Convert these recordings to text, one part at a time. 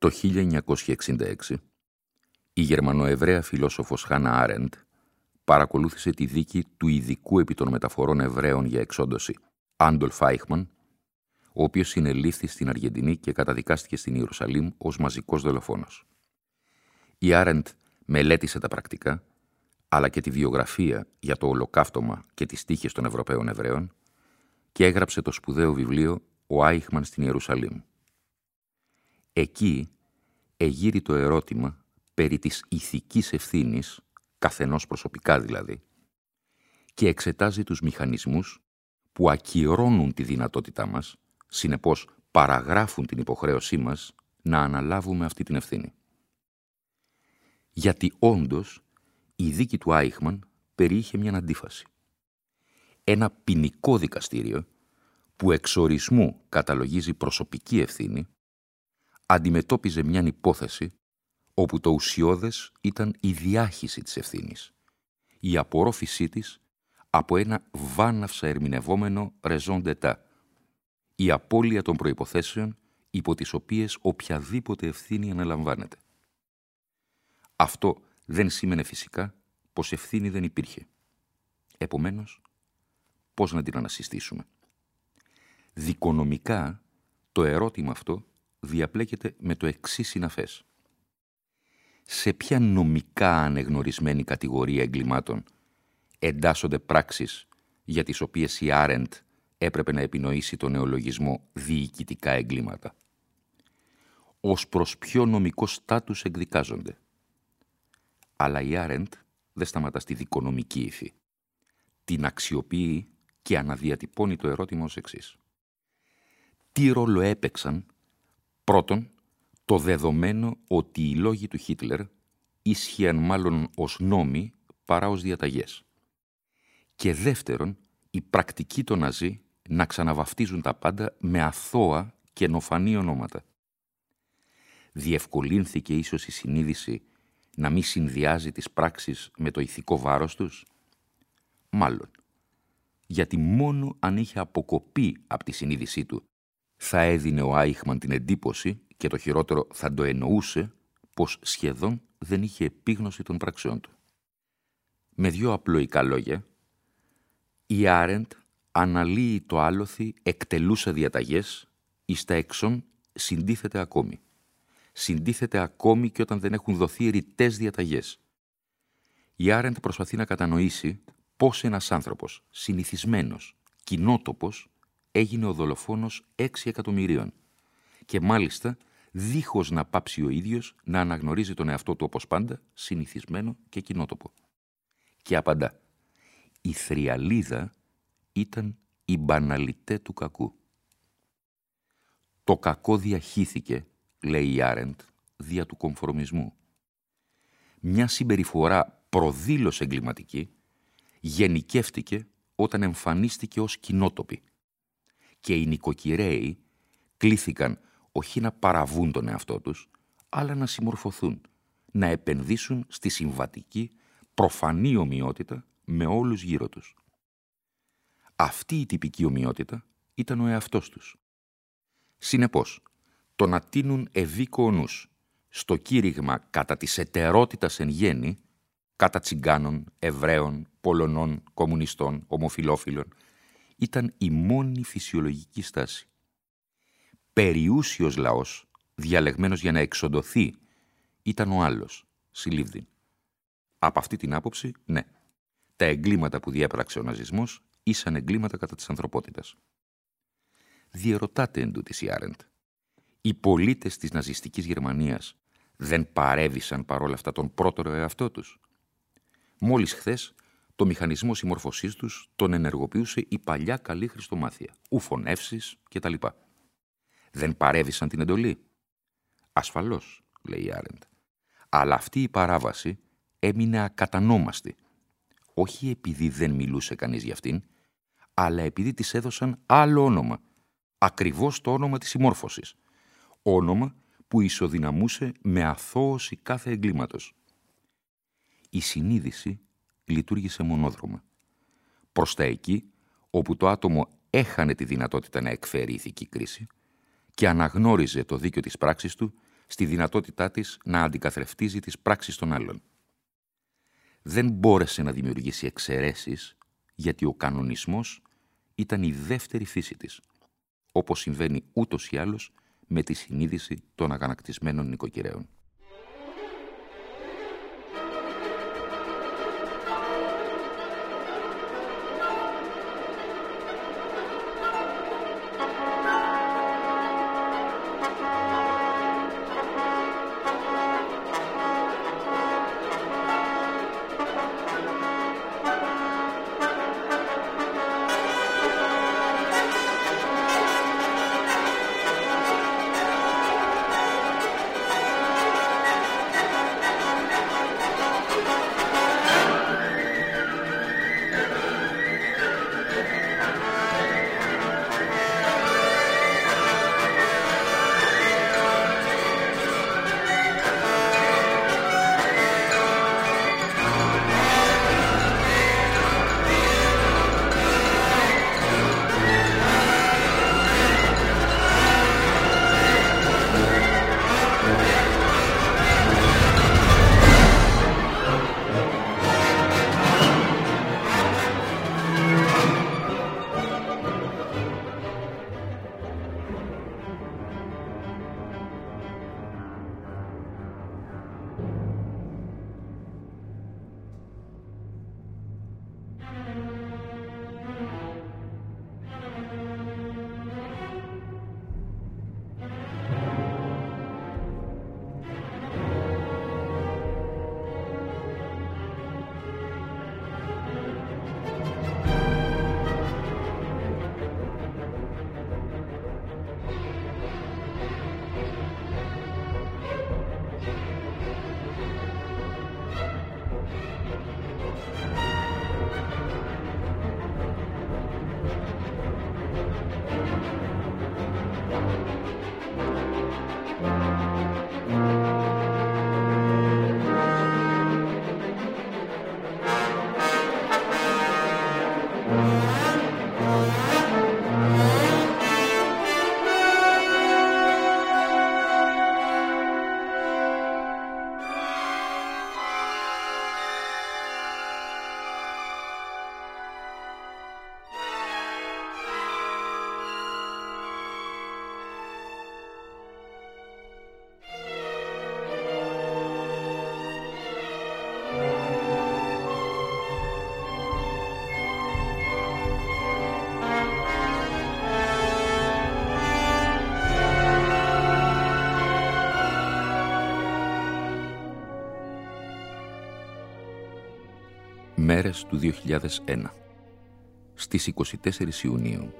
Το 1966, η Γερμανοεβραία φιλόσοφος Χάνα Άρεντ παρακολούθησε τη δίκη του ειδικού επί των μεταφορών Εβραίων για εξόντωση, Άντολ Φάιχμαν, ο οποίος συνελήφθη στην Αργεντινή και καταδικάστηκε στην Ιερουσαλήμ ως μαζικός δολοφόνος. Η Άρεντ μελέτησε τα πρακτικά, αλλά και τη βιογραφία για το ολοκαύτωμα και τις τύχες των Ευρωπαίων Εβραίων και έγραψε το σπουδαίο βιβλίο «Ο Άιχμαν στην Ιερουσαλήμ». Εκεί εγείρει το ερώτημα περί της ηθικής ευθύνης, καθενός προσωπικά δηλαδή, και εξετάζει τους μηχανισμούς που ακυρώνουν τη δυνατότητά μας, συνεπώς παραγράφουν την υποχρέωσή μας να αναλάβουμε αυτή την ευθύνη. Γιατί όντως η δίκη του Άιχμαν περιείχε μια αντίφαση. Ένα ποινικό δικαστήριο που εξορισμού καταλογίζει προσωπική ευθύνη αντιμετώπιζε μια υπόθεση όπου το ουσιώδες ήταν η διάχυση της ευθύνης, η απορρόφησή της από ένα βάναυσα ερμηνευόμενο raison d'état, η απώλεια των προϋποθέσεων υπό τις οποίες οποιαδήποτε ευθύνη αναλαμβάνεται. Αυτό δεν σήμαινε φυσικά πως ευθύνη δεν υπήρχε. Επομένως, πώς να την ανασυστήσουμε; Δικονομικά, το ερώτημα αυτό διαπλέκεται με το εξής συναφές. Σε ποια νομικά ανεγνωρισμένη κατηγορία εγκλημάτων εντάσσονται πράξεις για τις οποίες η Άρεντ έπρεπε να επινοήσει τον νεολογισμό διοικητικά εγκλήματα; Ως προς ποιο νομικό στάτους εκδικάζονται; Αλλά η Άρεντ δεν σταματά στη δικονομική υφή. Την αξιοποιεί και αναδιατυπώνει το ερώτημα ως εξής. Τι ρόλο έπαιξαν Πρώτον, το δεδομένο ότι οι λόγοι του Χίτλερ ίσχυαν μάλλον ως νόμοι παρά ως διαταγές. Και δεύτερον, η πρακτική των Ναζί να ξαναβαφτίζουν τα πάντα με αθώα και νοφανή ονόματα. Διευκολύνθηκε ίσως η συνείδηση να μην συνδυάζει τις πράξεις με το ηθικό βάρος τους; Μάλλον, γιατί μόνο αν είχε αποκοπεί από τη συνείδησή του θα έδινε ο Άιχμαν την εντύπωση και το χειρότερο θα το εννοούσε πως σχεδόν δεν είχε επίγνωση των πραξιών του. Με δύο απλοϊκά λόγια, η Άρεντ αναλύει το άλοθη εκτελούσα διαταγές ή στα έξον συντίθεται ακόμη. Συντίθεται ακόμη και όταν δεν έχουν δοθεί ρητές διαταγές. Η Άρεντ προσπαθεί να κατανοήσει πώς ένας άνθρωπος συνηθισμένος, κοινότοπος, έγινε ο δολοφόνος έξι εκατομμυρίων και μάλιστα δίχως να πάψει ο ίδιος να αναγνωρίζει τον εαυτό του όπως πάντα, συνηθισμένο και κοινότοπο. Και απαντά, η θριαλίδα ήταν η μπαναλιτέ του κακού. Το κακό διαχύθηκε, λέει η Άρεντ, δια του κομφορμισμού. Μια συμπεριφορά προδήλως εγκληματική γενικεύτηκε όταν εμφανίστηκε ως κοινότοπη και οι νοικοκυρέοι κλήθηκαν όχι να παραβούν τον εαυτό τους, αλλά να συμμορφωθούν, να επενδύσουν στη συμβατική, προφανή ομοιότητα με όλους γύρω τους. Αυτή η τυπική ομοιότητα ήταν ο εαυτός τους. Συνεπώς, το να τίνουν ευήκο νους στο κήρυγμα κατά της ετερότητας εν γέννη, κατά τσιγκάνων, Εβραίων, Πολωνών, Κομμουνιστών, Ομοφιλόφιλων, ήταν η μόνη φυσιολογική στάση. Περιούσιος λαός, διαλεγμένος για να εξοντωθεί ήταν ο άλλος, Σιλίβδιν. Από αυτή την άποψη, ναι. Τα εγκλήματα που διέπραξε ο ναζισμός ήσαν εγκλήματα κατά της ανθρωπότητας. Διερωτάται εν η Άρεντ. Οι πολίτες της ναζιστικής Γερμανίας δεν παρέβησαν παρόλα αυτά τον πρώτο εαυτό τους. Μόλις χθες το μηχανισμό συμμορφωσής τους τον ενεργοποιούσε η παλιά καλή χριστομάθεια, ουφωνεύσεις κτλ. Δεν παρέβησαν την εντολή. Ασφαλώς, λέει η Άρεντ. Αλλά αυτή η παράβαση έμεινε ακατανόμαστη. Όχι επειδή δεν μιλούσε κανείς για αυτήν, αλλά επειδή της έδωσαν άλλο όνομα. Ακριβώς το όνομα της συμμόρφωσης. Όνομα που ισοδυναμούσε με αθώωση κάθε εγκλήματος. Η συνείδηση λειτουργήσε μονόδρομα. Προς τα εκεί, όπου το άτομο έχανε τη δυνατότητα να εκφέρει ηθική κρίση και αναγνώριζε το δίκαιο της πράξης του στη δυνατότητά της να αντικαθρεφτίζει τις πράξεις των άλλων. Δεν μπόρεσε να δημιουργήσει εξαιρέσεις γιατί ο κανονισμός ήταν η δεύτερη φύση της, όπως συμβαίνει ούτως ή άλλως με τη συνείδηση των αγανακτισμένων νοικοκυρέων. Μέρες του 2001 Στις 24 Ιουνίου,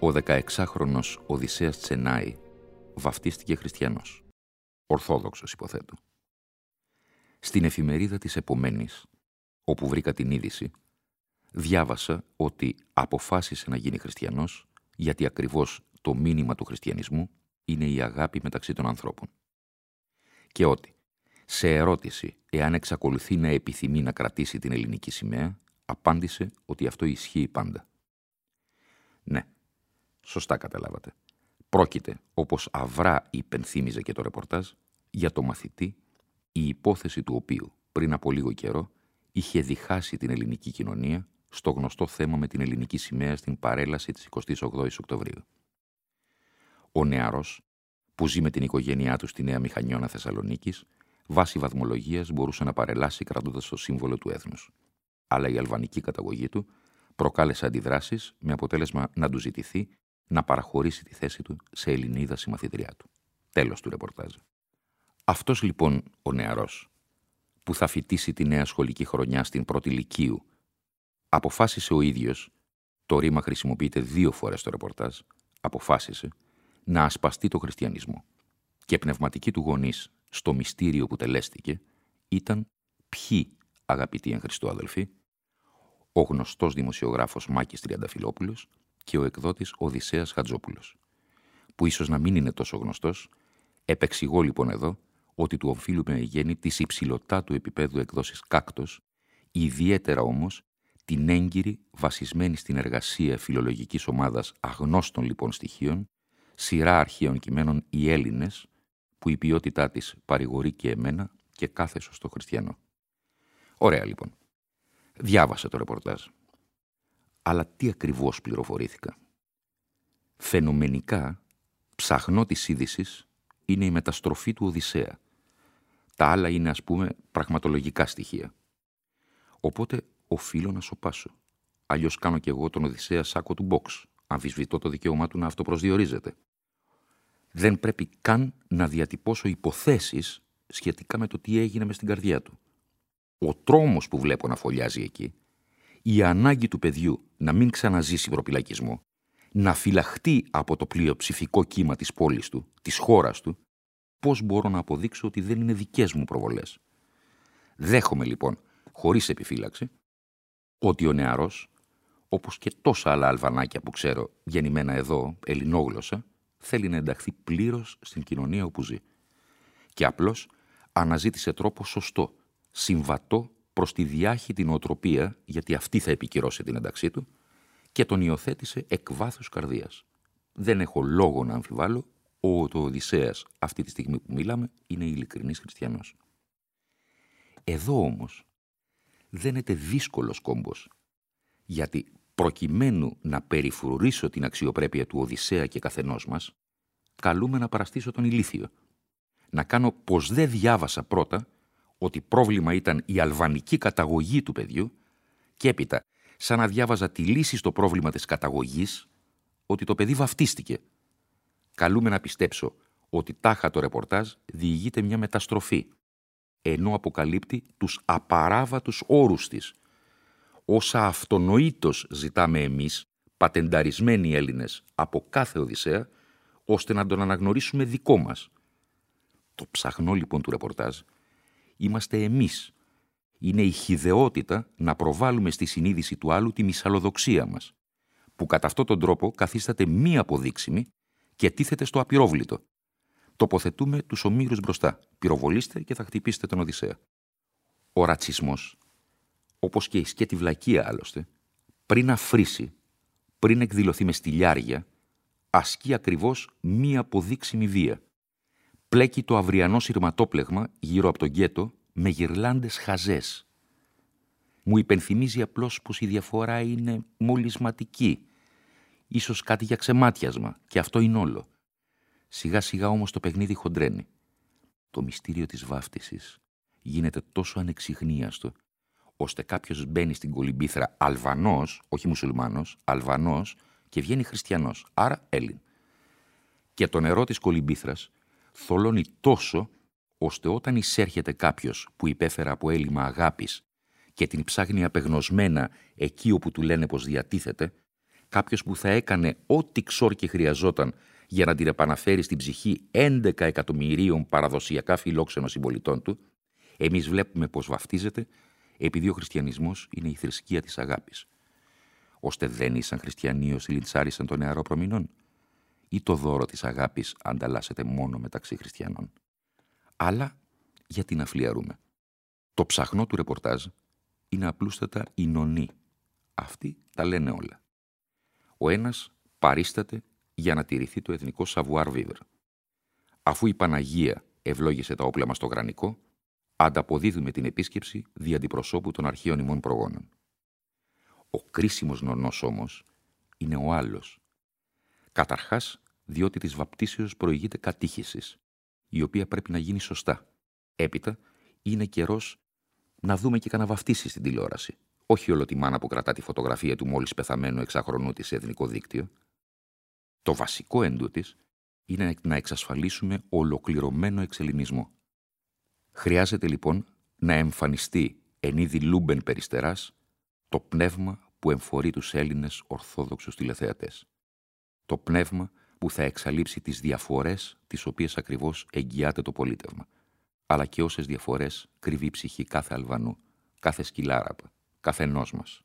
ο 16χρονος Οδυσσέας Τσενάη βαφτίστηκε χριστιανός. Ορθόδοξος υποθέτω. Στην εφημερίδα της επομένης, όπου βρήκα την είδηση, διάβασα ότι αποφάσισε να γίνει χριστιανός γιατί ακριβώς το μήνυμα του χριστιανισμού είναι η αγάπη μεταξύ των ανθρώπων. Και ότι σε ερώτηση εάν εξακολουθεί να επιθυμεί να κρατήσει την ελληνική σημαία, απάντησε ότι αυτό ισχύει πάντα. Ναι, σωστά καταλάβατε. Πρόκειται, όπως αυρά υπενθύμιζε και το ρεπορτάζ, για το μαθητή, η υπόθεση του οποίου πριν από λίγο καιρό είχε διχάσει την ελληνική κοινωνία στο γνωστό θέμα με την ελληνική σημαία στην παρέλαση της 28ης Οκτωβρίου. Ο νεαρός, που ζει με την οικογένειά του στη Νέα Μηχανιώνα Θεσσαλονίκης, βάσει βαθμολογίας μπορούσε να παρελάσει κρατώντας το σύμβολο του έθνους. Αλλά η αλβανική καταγωγή του προκάλεσε αντιδράσεις με αποτέλεσμα να του ζητηθεί να παραχωρήσει τη θέση του σε Ελληνίδα συμμαθητριά του. Τέλος του ρεπορτάζ. Αυτός λοιπόν ο νεαρός, που θα φοιτήσει τη νέα σχολική χρονιά στην πρώτη λυκείου, αποφάσισε ο ίδιος, το ρήμα χρησιμοποιείται δύο φορές στο ρεπορτάζ, αποφάσισε να ασπαστεί το χριστιανισμό. Και πνευματική του γονείς στο μυστήριο που τελέστηκε ήταν ποιοι, αγαπητοί εν Χριστώ αδελφοί, ο γνωστός δημοσιογράφος Μάκης Τριανταφυλόπουλος και ο εκδότης Οδυσσέας Χατζόπουλος, που ίσως να μην είναι τόσο γνωστός, επεξηγώ λοιπόν εδώ ότι του οφείλουμε γέννη της υψηλωτά του επίπεδου εκδόσης κάκτος, ιδιαίτερα όμως την έγκυρη βασισμένη στην εργασία φιλολογικής ομάδας αγνώστων λοιπόν στοιχείων, σειρά αρχαίων κειμένων οι Έλληνες, που η ποιότητά της παρηγορεί και εμένα και κάθε σωστό χριστιανό. Ωραία λοιπόν. Διάβασα το ρεπορτάζ. Αλλά τι ακριβώς πληροφορήθηκα; Φαινομενικά, ψαχνό της είδησης είναι η μεταστροφή του Οδυσσέα. Τα άλλα είναι, ας πούμε, πραγματολογικά στοιχεία. Οπότε οφείλω να σοπάσω. Αλλιώς κάνω κι εγώ τον Οδυσσέα σάκο του Μπόξ. Αμφισβητώ το δικαίωμά του να αυτοπροσδιορίζεται. Δεν πρέπει καν να διατυπώσω υποθέσεις σχετικά με το τι έγινε μες στην καρδιά του. Ο τρόμος που βλέπω να φωλιάζει εκεί, η ανάγκη του παιδιού να μην ξαναζήσει προπυλακισμό, να φυλαχτεί από το πλειοψηφικό κύμα της πόλης του, της χώρας του, πώς μπορώ να αποδείξω ότι δεν είναι δικές μου προβολές. Δέχομαι λοιπόν, χωρίς επιφύλαξη, ότι ο νεαρός, όπως και τόσα άλλα αλβανάκια που ξέρω γεννημένα εδώ, ελληνόγλωσσα, θέλει να ενταχθεί πλήρως στην κοινωνία όπου ζει. Και απλώς αναζήτησε τρόπο σωστό, συμβατό προς τη διάχυτη νοοτροπία, γιατί αυτή θα επικυρώσει την ένταξή του, και τον υιοθέτησε εκ βάθους καρδίας. Δεν έχω λόγο να αμφιβάλλω ότι ο Οδυσσέας αυτή τη στιγμή που μιλάμε είναι ειλικρινής χριστιανός. Εδώ όμως δένεται δύσκολος κόμπος, γιατί προκειμένου να περιφρουρήσω την αξιοπρέπεια του Οδυσσέα και καθενός μας, καλούμε να παραστήσω τον ηλίθιο. Να κάνω πως δεν διάβασα πρώτα ότι πρόβλημα ήταν η αλβανική καταγωγή του παιδιού και έπειτα, σαν να διάβαζα τη λύση στο πρόβλημα της καταγωγής, ότι το παιδί βαφτίστηκε. Καλούμε να πιστέψω ότι τάχα το ρεπορτάζ διηγείται μια μεταστροφή, ενώ αποκαλύπτει τους απαράβατους όρους της. Όσα αυτονοήτως ζητάμε εμείς, πατενταρισμένοι Έλληνες, από κάθε Οδυσσέα, ώστε να τον αναγνωρίσουμε δικό μας. Το ψαχνό λοιπόν του ρεπορτάζ είμαστε εμείς. Είναι η χιδεότητα να προβάλλουμε στη συνείδηση του άλλου τη μυσαλλοδοξία μας, που κατά αυτόν τον τρόπο καθίσταται μη αποδείξιμη και τίθεται στο απειρόβλητο. Τοποθετούμε τους ομήρους μπροστά. Πυροβολήστε και θα χτυπήσετε τον Οδυσσέα. Ο ρατσισμός, όπως και η σκέτη βλακεία άλλωστε, πριν αφρίσει, πριν εκδηλωθεί με στυλιάρια, ασκεί ακριβώς μία αποδείξιμη βία. Πλέκει το αυριανό σειρματόπλεγμα γύρω από τον γκέτο με γυρλάντες χαζές. Μου υπενθυμίζει απλώς πως η διαφορά είναι μολυσματική. Ίσως κάτι για ξεμάτιασμα και αυτό είναι όλο. Σιγά σιγά όμως το παιχνίδι χοντρένει. Το μυστήριο της βάφτισης γίνεται τόσο ανεξιχνίαστο ώστε κάποιος μπαίνει στην κολυμπήθρα Αλβανός, όχι μουσουλμάνος, Αλβανός και βγαίνει χριστιανός, άρα Έλλην. Και το νερό της κολυμπήθρας θολώνει τόσο, ώστε όταν εισέρχεται κάποιος που υπέφερα από έλλειμμα αγάπης και την ψάχνει απεγνωσμένα εκεί όπου του λένε πως διατίθεται, κάποιος που θα έκανε ό,τι ξόρκι χρειαζόταν για να την επαναφέρει στην ψυχή 11 εκατομμυρίων παραδοσιακά φιλόξενων συμπολιτών του, εμείς βλέπουμε πως βαφτίζεται επειδή ο χριστιανισμός είναι η θρησκεία της αγάπης ώστε δεν ήσαν χριστιανοί όσοι λιντσάρισαν τον νεαρό προμηνών, ή το δώρο της αγάπης ανταλλάσσεται μόνο μεταξύ χριστιανών. Αλλά γιατί να φλιαρούμε. Το ψαχνό του ρεπορτάζ είναι απλούστατα η νονή. Αυτοί τα λένε όλα. Ο ένας παρίσταται για να τηρηθεί το εθνικό savoir vivre. Αφού η Παναγία ευλόγησε τα όπλα μας στο γρανικό, ανταποδίδουμε την επίσκεψη δι' αντιπροσώπου των αρχαίων ημών προγόνων. Ο κρίσιμος νονός όμως είναι ο άλλος. Καταρχάς, διότι της βαπτίσεως προηγείται κατήχησης, η οποία πρέπει να γίνει σωστά. Έπειτα, είναι καιρός να δούμε και κανένα βαφτίσει στην τηλεόραση. Όχι όλο τη μάνα που κρατά τη φωτογραφία του μόλις πεθαμένου εξαχρονού της σε εθνικό δίκτυο. Το βασικό έντο της είναι να εξασφαλίσουμε ολοκληρωμένο εξελινισμό. Χρειάζεται λοιπόν να εμφανιστεί εν είδει λούμπεν Περιστεράς το πνεύμα που εμφορεί τους Έλληνες Ορθόδοξους τηλεθεατές. Το πνεύμα που θα εξαλείψει τις διαφορές τις οποίες ακριβώς εγγυάται το πολίτευμα, αλλά και όσες διαφορές κρύβει η ψυχή κάθε Αλβανού, κάθε σκυλάραπα, κάθε μας.